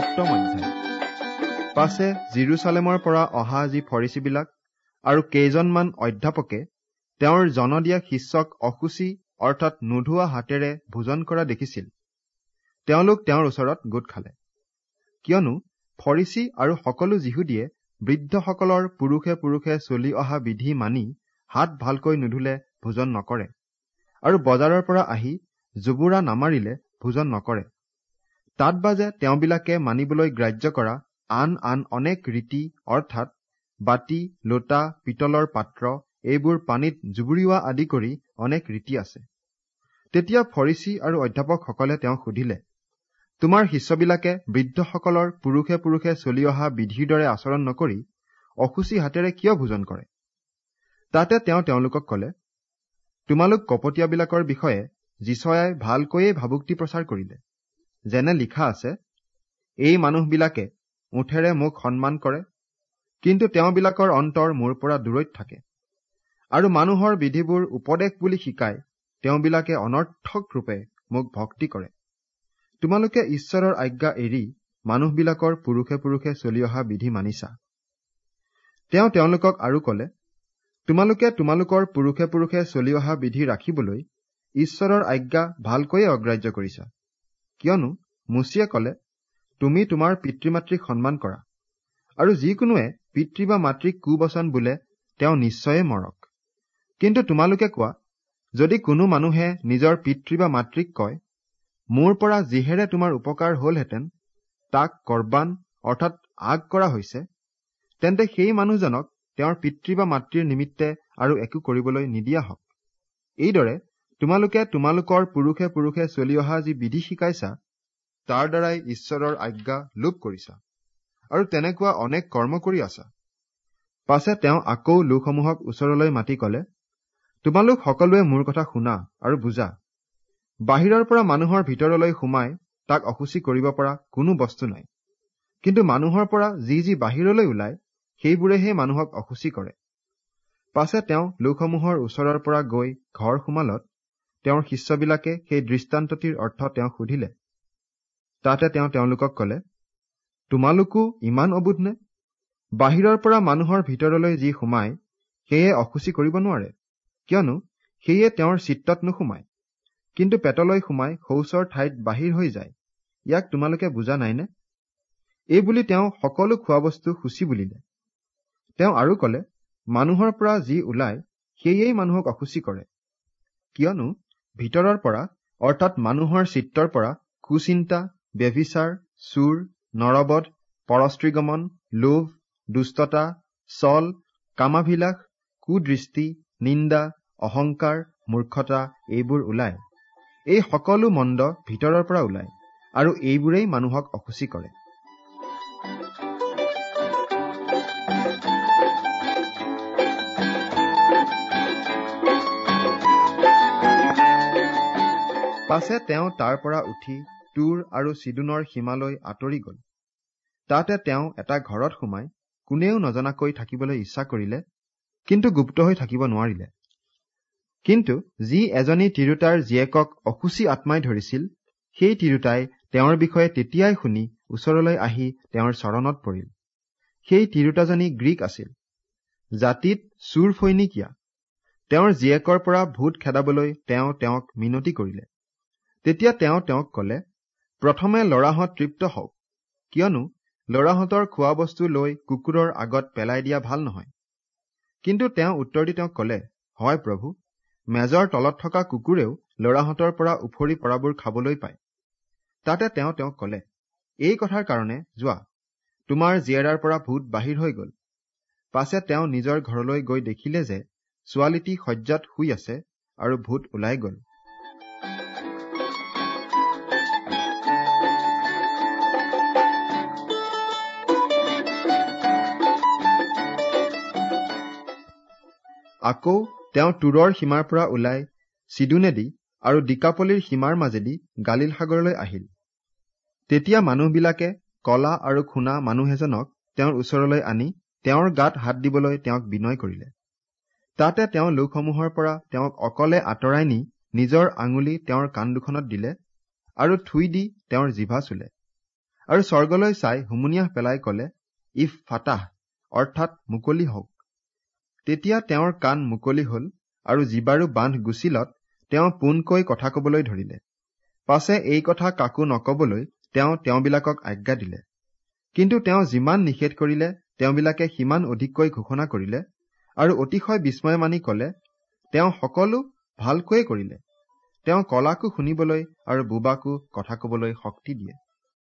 সপ্তম অধ্যায় পাছে জিৰচালেমৰ পৰা অহা যি ফৰিচীবিলাক আৰু কেইজনমান অধ্যাপকে তেওঁৰ জন দিয়া শিষ্যক অসুচি অৰ্থাৎ নোধোৱা হাতেৰে ভোজন কৰা দেখিছিল। তেওঁলোক তেওঁৰ ওচৰত গোট খালে। কিয়নো ফৰিচী আৰু সকলো যিহুদীয়ে বৃদ্ধসকলৰ পুৰুষে পুৰুষে চলি অহা বিধি মানি হাত ভালকৈ নুধুলে ভোজন নকৰে আৰু বজাৰৰ পৰা আহি জুবুৰা নামাৰিলে ভোজন নকৰে। তাত বাজে তেওঁবিলাকে মানিবলৈ গ্ৰাহ্য কৰা আন আন অনেক ৰীতি অৰ্থাৎ বাতি লোটা পিতলৰ পাত্ৰ এইবোৰ পানীত জুবুৰিওৱা আদি কৰি অনেক ৰীতি আছে। তেতিয়া ফৰিচী আৰু অধ্যাপকসকলে তেওঁক সুধিলে তোমাৰ শিষ্যবিলাকে বৃদ্ধসকলৰ পুৰুষে পুৰুষে চলি অহা বিধিৰ দৰে আচৰণ নকৰি অসুচী হাতেৰে কিয় ভোজন কৰে? তাতে তেওঁ তেওঁলোকক কলে তোমালোক কপটীয়াবিলাকৰ বিষয়ে যিচয়াই ভালকৈয়ে ভাবুক্তি প্ৰচাৰ কৰিলে। যেনে লিখা আছে এই মানুহবিলাকে মুঠেৰে মোক সন্মান কৰে কিন্তু তেওঁবিলাকৰ অন্তৰ মোৰ পৰা দূৰৈত থাকে। আৰু মানুহৰ বিধিবোৰ উপদেশ বুলি শিকাই তেওঁবিলাকে অনৰ্থক ৰূপে মোক ভক্তি কৰে। তোমালোকে ঈশ্বৰৰ আজ্ঞা এৰি মানুহবিলাকৰ পুৰুষে পুৰুষে চলি অহা বিধি মানিছা। তেওঁ তেওঁলোকক আৰু কলে তোমালোকে তোমালোকৰ পুৰুষে পুৰুষে চলি অহা বিধি ৰাখিবলৈ ঈশ্বৰৰ আজ্ঞা ভালকৈয়ে অগ্ৰাহ্য কৰিছা। কিয়নো মুচিয়ে কলে তুমি তোমাৰ পিতৃ মাতৃক সন্মান কৰা আৰু যিকোনোৱে পিতৃ বা মাতৃক কুবচন বোলে তেওঁ নিশ্চয়ে মৰক। কিন্তু তোমালোকে কোৱা যদি কোনো মানুহে নিজৰ পিতৃ বা মাতৃক কয় মোৰ পৰা যিহেৰে তোমাৰ উপকাৰ হলহেঁতেন তাক কৰবান অৰ্থাৎ আগ কৰা হৈছে তেন্তে সেই মানুহজনক তেওঁৰ পিতৃ বা মাতৃৰ নিমিত্তে আৰু একো কৰিবলৈ নিদিয়া হওক। এইদৰে তোমালোকে তোমালোকৰ পুৰুষে পুৰুষে চলি অহা যি বিধি শিকাইছা তাৰ দ্বাৰাই ঈশ্বৰৰ আজ্ঞা লোপ কৰিছা আৰু তেনেকুৱা অনেক কৰ্ম কৰি আছা। পাছে তেওঁ আকৌ লোকসমূহক ওচৰলৈ মাতি কলে তোমালোক সকলোৱে মোৰ কথা শুনা আৰু বুজা। বাহিৰৰ পৰা মানুহৰ ভিতৰলৈ সোমাই তাক অসুচী কৰিব পৰা কোনো বস্তু নাই। কিন্তু মানুহৰ পৰা যি যি বাহিৰলৈ ওলায় সেইবোৰেহে মানুহক অসুচী কৰে। পাছে তেওঁ লোকসমূহৰ ওচৰৰ পৰা গৈ ঘৰ সোমালত তেওঁৰ শিষ্যবিলাকে সেই দৃষ্টান্তটিৰ অৰ্থ তেওঁক সুধিলে। তাতে তেওঁ তেওঁলোকক কলে তোমালোকো ইমান অবুধ নে? বাহিৰৰ পৰা মানুহৰ ভিতৰলৈ যি সোমায় সেয়ে অসুচী কৰিব নোৱাৰে। কিয়নো সেয়ে তেওঁৰ চিত্ৰত নোসোমায়। কিন্তু পেটলৈ সোমাই শৌচৰ ঠাইত বাহিৰ হৈ যায়। ইয়াক তোমালোকে বুজা নাইনে এইবুলি তেওঁ সকলো খোৱা বস্তু সূচী বুলিলে। তেওঁ আৰু কলে মানুহৰ পৰা যি ওলায় সেয়েই মানুহক অসুচী কৰে। কিয়নো ভিতৰৰ পৰা অৰ্থাৎ মানুহৰ চিত্ৰৰ পৰা কুচিন্তা ব্যভিচাৰ চুৰ নৰবধ পৰস্ত্ৰীগমন লোভ দুষ্টতা চল কামাভিলাস কুদৃষ্টি নিন্দা অহংকাৰ মূৰ্খতা এইবোৰ ওলায়। এই সকলো মন্দ ভিতৰৰ পৰা ওলায় আৰু এইবোৰেই মানুহক অসুচী কৰে। পাছে তেওঁ তাৰ পৰা উঠি তুৰ আৰু চিদুনৰ সীমালৈ আঁতৰি গল। তাতে তেওঁ এটা ঘৰত সোমাই কোনেও নজনাকৈ থাকিবলৈ ইচ্ছা কৰিলে কিন্তু গুপ্ত হৈ থাকিব নোৱাৰিলে। কিন্তু যি এজনী তিৰোতাৰ জীয়েকক অসুচী আত্মাই ধৰিছিল সেই তিৰোতাই তেওঁৰ বিষয়ে তেতিয়াই শুনি ওচৰলৈ আহি তেওঁৰ চৰণত পৰিল। সেই তিৰোতাজনী গ্ৰীক আছিল জাতিত চুৰ ফৈনিকীয়া তেওঁৰ জীয়েকৰ পৰা ভূত খেদাবলৈ তেওঁ তেওঁক মিনতি কৰিলে। তেতিয়া তেওঁ তেওঁক কলে প্ৰথমে লৰাহঁত তৃপ্ত হওক কিয়নো লৰাহঁতৰ খোৱা বস্তু লৈ কুকুৰৰ আগত পেলাই দিয়া ভাল নহয় কিন্তু তেওঁ উত্তৰ দি তেওঁক কলে হয় প্ৰভু মেজৰ তলত থকা কুকুৰেও লৰাহঁতৰ পৰা উফৰি পৰাবোৰ খাবলৈ পায় তাতে তেওঁ তেওঁক কলে এই কথাৰ কাৰণে যোৱা তোমাৰ জীয়েৰাৰ পৰা ভূত বাহিৰ হৈ গল। পাছে তেওঁ নিজৰ ঘৰলৈ গৈ দেখিলে যে ছোৱালীটি শয্যাত শুই আছে আৰু ভূত ওলাই গল। আকৌ তেওঁ তুৰৰ সীমাৰ পৰা ওলাই চিডুনেদি আৰু ডিকাপলিৰ সীমাৰ মাজেদি গালিল সাগৰলৈ আহিল। তেতিয়া মানুহবিলাকে কলা আৰু খুনা মানুহ এজনক তেওঁৰ ওচৰলৈ আনি তেওঁৰ গাত হাত দিবলৈ তেওঁক বিনয় কৰিলে। তাতে তেওঁ লোকসমূহৰ পৰা তেওঁক অকলে আঁতৰাই নি নিজৰ আঙুলি তেওঁৰ কাণ দুখনত দিলে আৰু থুই দি তেওঁৰ জিভা চুলে আৰু স্বৰ্গলৈ চাই হুমুনিয়াহ পেলাই কলে ইফ ফাটাহ অৰ্থাৎ মুকলি হওক। তেতিয়া তেওঁৰ কাণ মুকলি হল আৰু জীৱাৰু বান্ধ গুচিলত তেওঁ পোনকৈ কথা কবলৈ ধৰিলে। পাছে এই কথা কাকো নকবলৈ তেওঁ তেওঁবিলাকক আজ্ঞা দিলে। কিন্তু তেওঁ যিমান নিষেধ কৰিলে তেওঁবিলাকে সিমান অধিককৈ ঘোষণা কৰিলে আৰু অতিশয় বিস্ময় মানি কলে তেওঁ সকলো ভালকৈয়ে কৰিলে। তেওঁ কলাকো শুনিবলৈ আৰু বুবাকো কথা কবলৈ শক্তি দিয়ে।